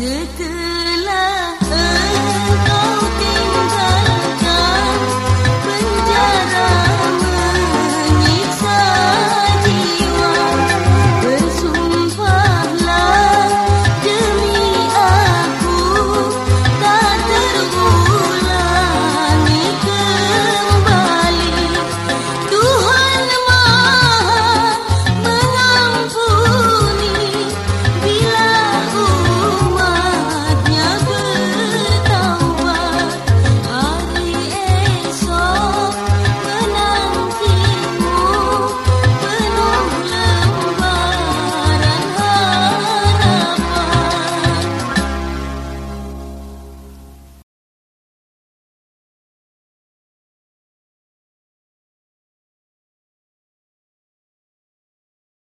Sete